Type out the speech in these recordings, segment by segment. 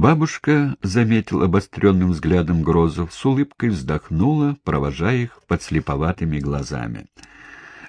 Бабушка заметила обостренным взглядом Грозов, с улыбкой вздохнула, провожая их подслеповатыми глазами.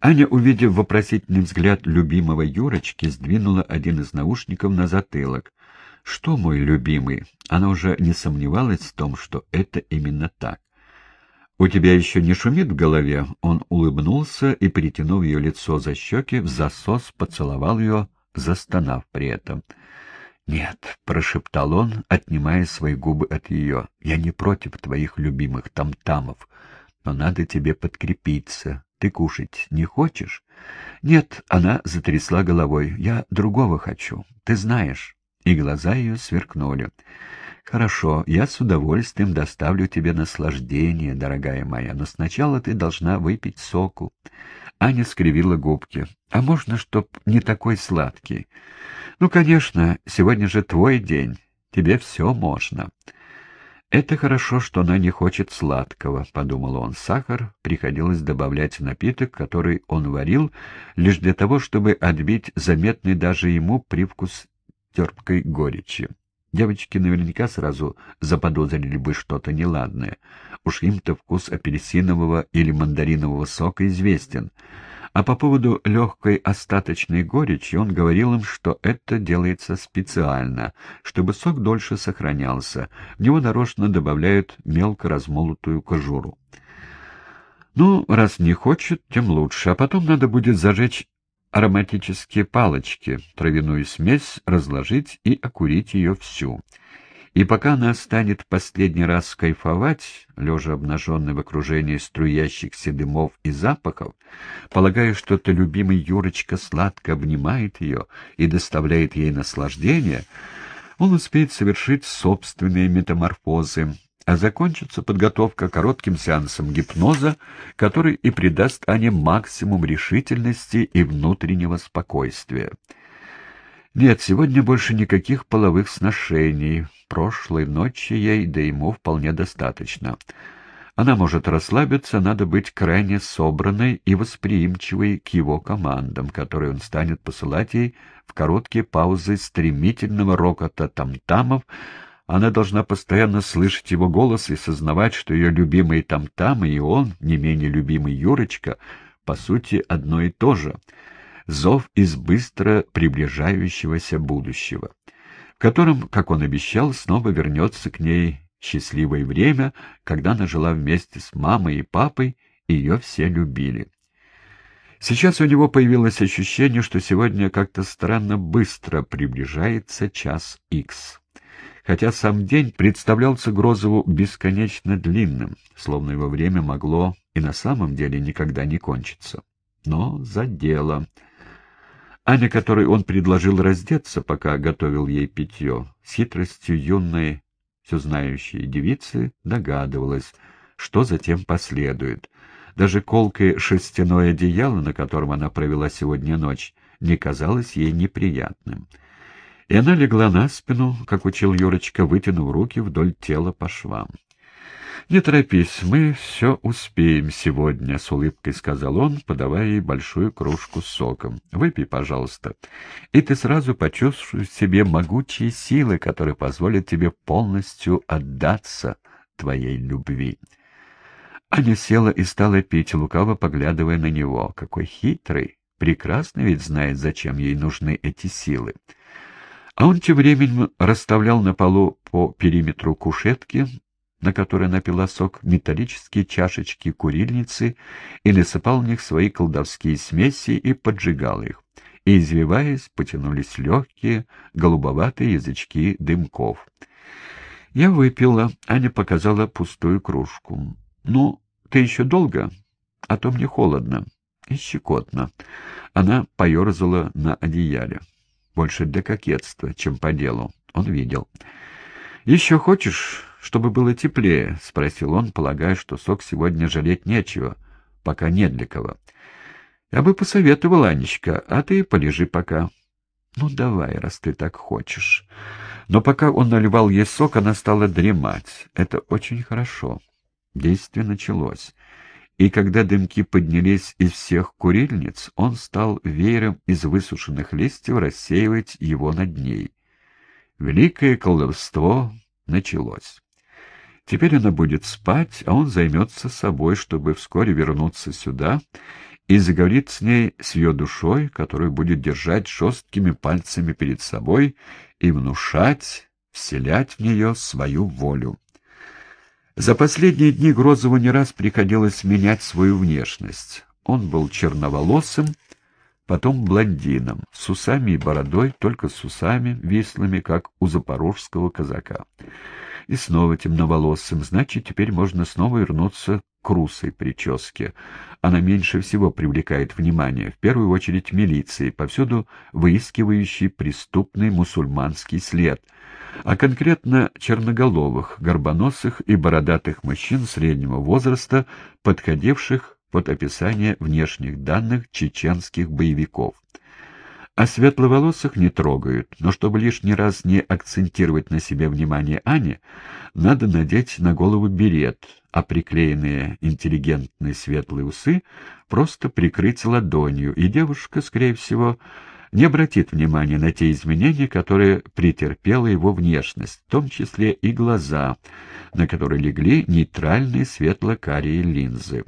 Аня, увидев вопросительный взгляд любимого Юрочки, сдвинула один из наушников на затылок. «Что, мой любимый?» Она уже не сомневалась в том, что это именно так. «У тебя еще не шумит в голове?» Он улыбнулся и, притянув ее лицо за щеки, в засос поцеловал ее, застонав при этом. «Нет», — прошептал он, отнимая свои губы от ее, — «я не против твоих любимых там-тамов, но надо тебе подкрепиться. Ты кушать не хочешь?» «Нет», — она затрясла головой, — «я другого хочу, ты знаешь». И глаза ее сверкнули. «Хорошо, я с удовольствием доставлю тебе наслаждение, дорогая моя, но сначала ты должна выпить соку». Аня скривила губки. «А можно, чтоб не такой сладкий?» «Ну, конечно, сегодня же твой день. Тебе все можно». «Это хорошо, что она не хочет сладкого», — подумал он. Сахар приходилось добавлять в напиток, который он варил, лишь для того, чтобы отбить заметный даже ему привкус терпкой горечи. Девочки наверняка сразу заподозрили бы что-то неладное. Уж им-то вкус апельсинового или мандаринового сока известен. А по поводу легкой остаточной горечи он говорил им, что это делается специально, чтобы сок дольше сохранялся. В него нарочно добавляют мелко размолотую кожуру. Ну, раз не хочет, тем лучше. А потом надо будет зажечь ароматические палочки, травяную смесь разложить и окурить ее всю. И пока она станет последний раз кайфовать, лежа обнаженной в окружении струящихся дымов и запахов, полагая, что то любимый Юрочка сладко обнимает ее и доставляет ей наслаждение, он успеет совершить собственные метаморфозы, а закончится подготовка коротким сеансом гипноза, который и придаст Ане максимум решительности и внутреннего спокойствия. Нет, сегодня больше никаких половых сношений. Прошлой ночи ей, да ему вполне достаточно. Она может расслабиться, надо быть крайне собранной и восприимчивой к его командам, которые он станет посылать ей в короткие паузы стремительного рокота тамтамов, она должна постоянно слышать его голос и сознавать, что ее любимый там-там и он, не менее любимый Юрочка, по сути, одно и то же. Зов из быстро приближающегося будущего, в котором, как он обещал, снова вернется к ней счастливое время, когда она жила вместе с мамой и папой, и ее все любили. Сейчас у него появилось ощущение, что сегодня как-то странно быстро приближается час икс хотя сам день представлялся Грозову бесконечно длинным, словно его время могло и на самом деле никогда не кончиться. Но за дело. Аня, которой он предложил раздеться, пока готовил ей питье, с хитростью юной, все знающей девицы, догадывалась, что затем последует. Даже колкое шерстяное одеяло, на котором она провела сегодня ночь, не казалось ей неприятным и она легла на спину, как учил Юрочка, вытянув руки вдоль тела по швам. «Не торопись, мы все успеем сегодня», — с улыбкой сказал он, подавая ей большую кружку с соком. «Выпей, пожалуйста, и ты сразу почувствуешь в себе могучие силы, которые позволят тебе полностью отдаться твоей любви». Аня села и стала пить, лукаво поглядывая на него. Какой хитрый! Прекрасно ведь знает, зачем ей нужны эти силы. А он тем временем расставлял на полу по периметру кушетки, на которой напила сок, металлические чашечки курильницы и насыпал в них свои колдовские смеси и поджигал их. И, извиваясь, потянулись легкие, голубоватые язычки дымков. Я выпила, Аня показала пустую кружку. «Ну, ты еще долго? А то мне холодно и щекотно». Она поерзала на одеяле больше для кокетства, чем по делу. Он видел. «Еще хочешь, чтобы было теплее?» — спросил он, полагая, что сок сегодня жалеть нечего, пока нет для кого. «Я бы посоветовал, Анечка, а ты полежи пока». «Ну, давай, раз ты так хочешь». Но пока он наливал ей сок, она стала дремать. Это очень хорошо. Действие началось и когда дымки поднялись из всех курильниц, он стал веером из высушенных листьев рассеивать его над ней. Великое колдовство началось. Теперь она будет спать, а он займется собой, чтобы вскоре вернуться сюда и заговорит с ней с ее душой, которую будет держать жесткими пальцами перед собой и внушать, вселять в нее свою волю. За последние дни Грозову не раз приходилось менять свою внешность. Он был черноволосым, потом блондином, с усами и бородой, только с усами, вислыми, как у запорожского казака. И снова темноволосым, значит, теперь можно снова вернуться к русой прическе. Она меньше всего привлекает внимание, в первую очередь милиции, повсюду выискивающей преступный мусульманский след, а конкретно черноголовых, горбоносых и бородатых мужчин среднего возраста, подходивших под описание внешних данных чеченских боевиков. А светловолосых не трогают, но чтобы лишний раз не акцентировать на себе внимание Ани, надо надеть на голову берет, а приклеенные интеллигентные светлые усы просто прикрыть ладонью, и девушка, скорее всего, не обратит внимания на те изменения, которые претерпела его внешность, в том числе и глаза, на которые легли нейтральные светло-карие линзы.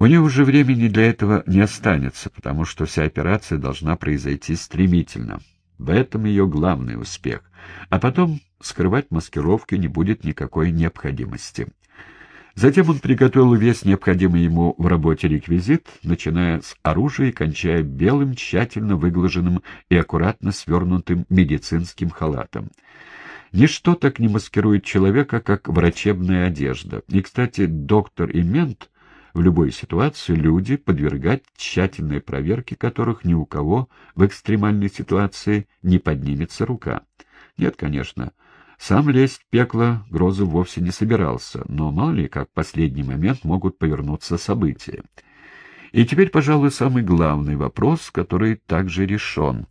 У нее уже времени для этого не останется, потому что вся операция должна произойти стремительно. В этом ее главный успех. А потом скрывать маскировки не будет никакой необходимости. Затем он приготовил весь необходимый ему в работе реквизит, начиная с оружия и кончая белым, тщательно выглаженным и аккуратно свернутым медицинским халатом. Ничто так не маскирует человека, как врачебная одежда. И, кстати, доктор и мент в любой ситуации люди подвергать тщательной проверке которых ни у кого в экстремальной ситуации не поднимется рука. Нет, конечно, сам лезть в пекло Грозы вовсе не собирался, но мало ли как в последний момент могут повернуться события. И теперь, пожалуй, самый главный вопрос, который также решен.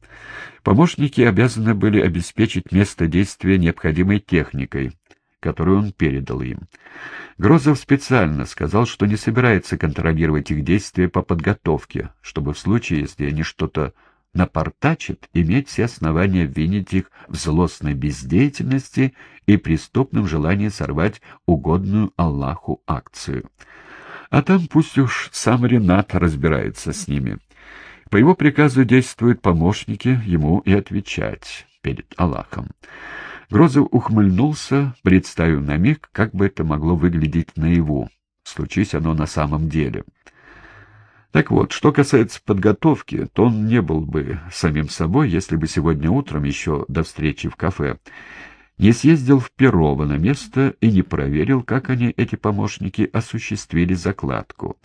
Помощники обязаны были обеспечить место действия необходимой техникой, которую он передал им. Грозов специально сказал, что не собирается контролировать их действия по подготовке, чтобы в случае, если они что-то напортачат, иметь все основания обвинить их в злостной бездеятельности и преступном желании сорвать угодную Аллаху акцию. А там пусть уж сам Ренат разбирается с ними. По его приказу действуют помощники, ему и отвечать перед Аллахом. Грозов ухмыльнулся, представив на миг, как бы это могло выглядеть наяву, случись оно на самом деле. Так вот, что касается подготовки, то он не был бы самим собой, если бы сегодня утром, еще до встречи в кафе, не съездил в Перово на место и не проверил, как они, эти помощники, осуществили закладку.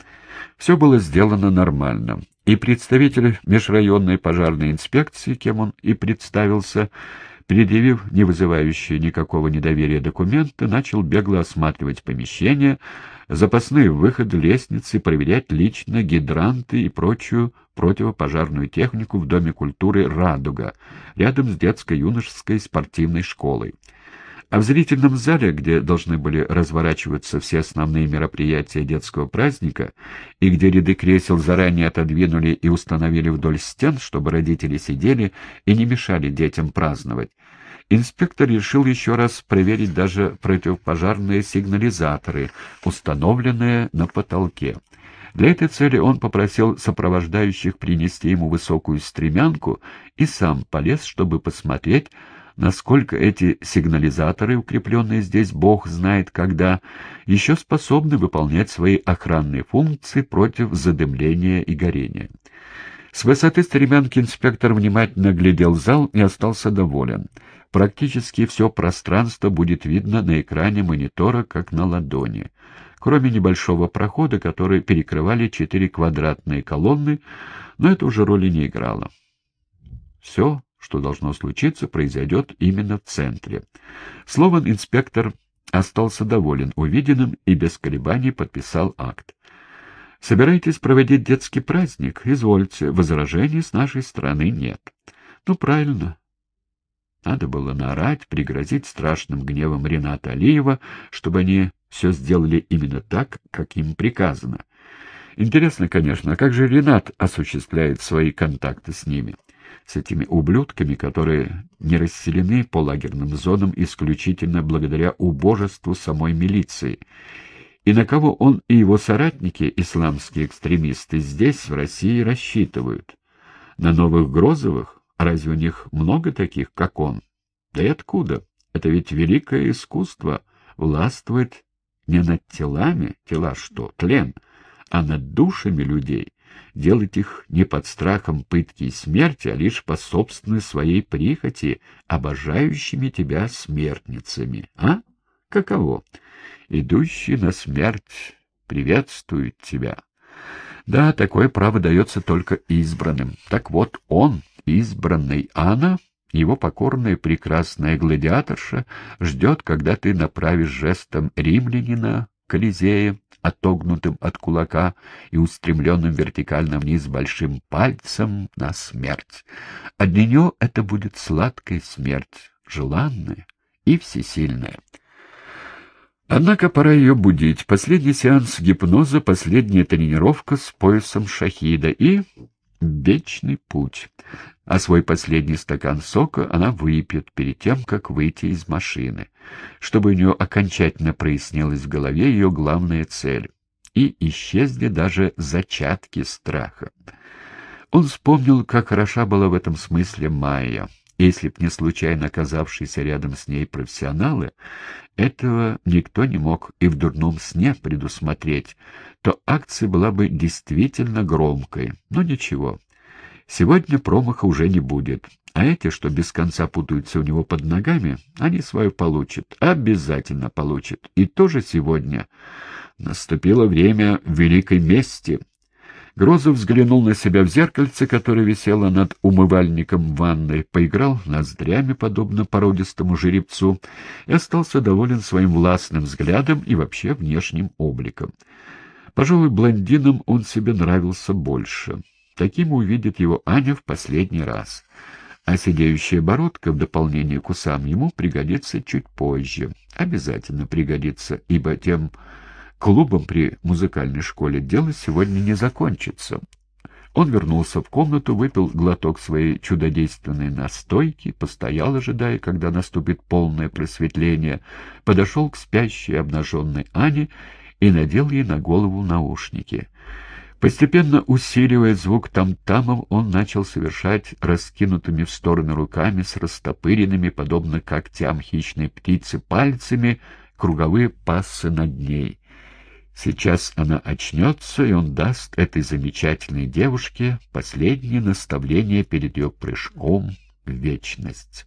Все было сделано нормально, и представитель межрайонной пожарной инспекции, кем он и представился, Предъявив не вызывающие никакого недоверия документы, начал бегло осматривать помещения, запасные выходы, лестницы, проверять лично гидранты и прочую противопожарную технику в Доме культуры «Радуга», рядом с детско-юношеской спортивной школой. А в зрительном зале, где должны были разворачиваться все основные мероприятия детского праздника, и где ряды кресел заранее отодвинули и установили вдоль стен, чтобы родители сидели и не мешали детям праздновать, инспектор решил еще раз проверить даже противопожарные сигнализаторы, установленные на потолке. Для этой цели он попросил сопровождающих принести ему высокую стремянку и сам полез, чтобы посмотреть, насколько эти сигнализаторы, укрепленные здесь бог знает когда, еще способны выполнять свои охранные функции против задымления и горения. С высоты стремянки инспектор внимательно глядел зал и остался доволен. Практически все пространство будет видно на экране монитора, как на ладони. Кроме небольшого прохода, который перекрывали четыре квадратные колонны, но это уже роли не играло. Все что должно случиться, произойдет именно в центре. Словом, инспектор остался доволен увиденным и без колебаний подписал акт. «Собираетесь проводить детский праздник? Извольте, возражений с нашей стороны нет». «Ну, правильно». Надо было наорать, пригрозить страшным гневом Рената Алиева, чтобы они все сделали именно так, как им приказано. Интересно, конечно, а как же Ренат осуществляет свои контакты с ними?» С этими ублюдками, которые не расселены по лагерным зонам исключительно благодаря убожеству самой милиции, и на кого он и его соратники, исламские экстремисты, здесь, в России, рассчитывают. На новых Грозовых? Разве у них много таких, как он? Да и откуда? Это ведь великое искусство властвует не над телами, тела что, тлен, а над душами людей, делать их не под страхом пытки и смерти, а лишь по собственной своей прихоти, обожающими тебя смертницами. А? Каково? Идущий на смерть приветствует тебя. Да, такое право дается только избранным. Так вот, он, избранный Анна, его покорная прекрасная гладиаторша, ждет, когда ты направишь жестом римлянина Колизея, отогнутым от кулака и устремленным вертикально вниз большим пальцем на смерть. А для нее это будет сладкая смерть, желанная и всесильная. Однако пора ее будить. Последний сеанс гипноза, последняя тренировка с поясом шахида и вечный путь. А свой последний стакан сока она выпьет перед тем, как выйти из машины, чтобы у нее окончательно прояснилась в голове ее главная цель. И исчезли даже зачатки страха. Он вспомнил, как хороша была в этом смысле Майя. Если б не случайно оказавшиеся рядом с ней профессионалы, этого никто не мог и в дурном сне предусмотреть, то акция была бы действительно громкой. Но ничего, сегодня промаха уже не будет. А эти, что без конца путаются у него под ногами, они свое получат, обязательно получат. И тоже сегодня наступило время великой мести — Грозов взглянул на себя в зеркальце, которое висело над умывальником ванной, поиграл ноздрями, подобно породистому жеребцу, и остался доволен своим властным взглядом и вообще внешним обликом. Пожалуй, блондином он себе нравился больше. Таким увидит его Аня в последний раз. А сидеющая бородка в дополнение к усам ему пригодится чуть позже. Обязательно пригодится, ибо тем клубом при музыкальной школе дело сегодня не закончится. Он вернулся в комнату, выпил глоток своей чудодейственной настойки, постоял, ожидая, когда наступит полное просветление, подошел к спящей обнаженной Ане и надел ей на голову наушники. Постепенно усиливая звук там-тамом, он начал совершать раскинутыми в стороны руками с растопыренными, подобно когтям хищной птицы, пальцами круговые пассы над ней. Сейчас она очнется, и он даст этой замечательной девушке последнее наставление перед ее прыжком в вечность.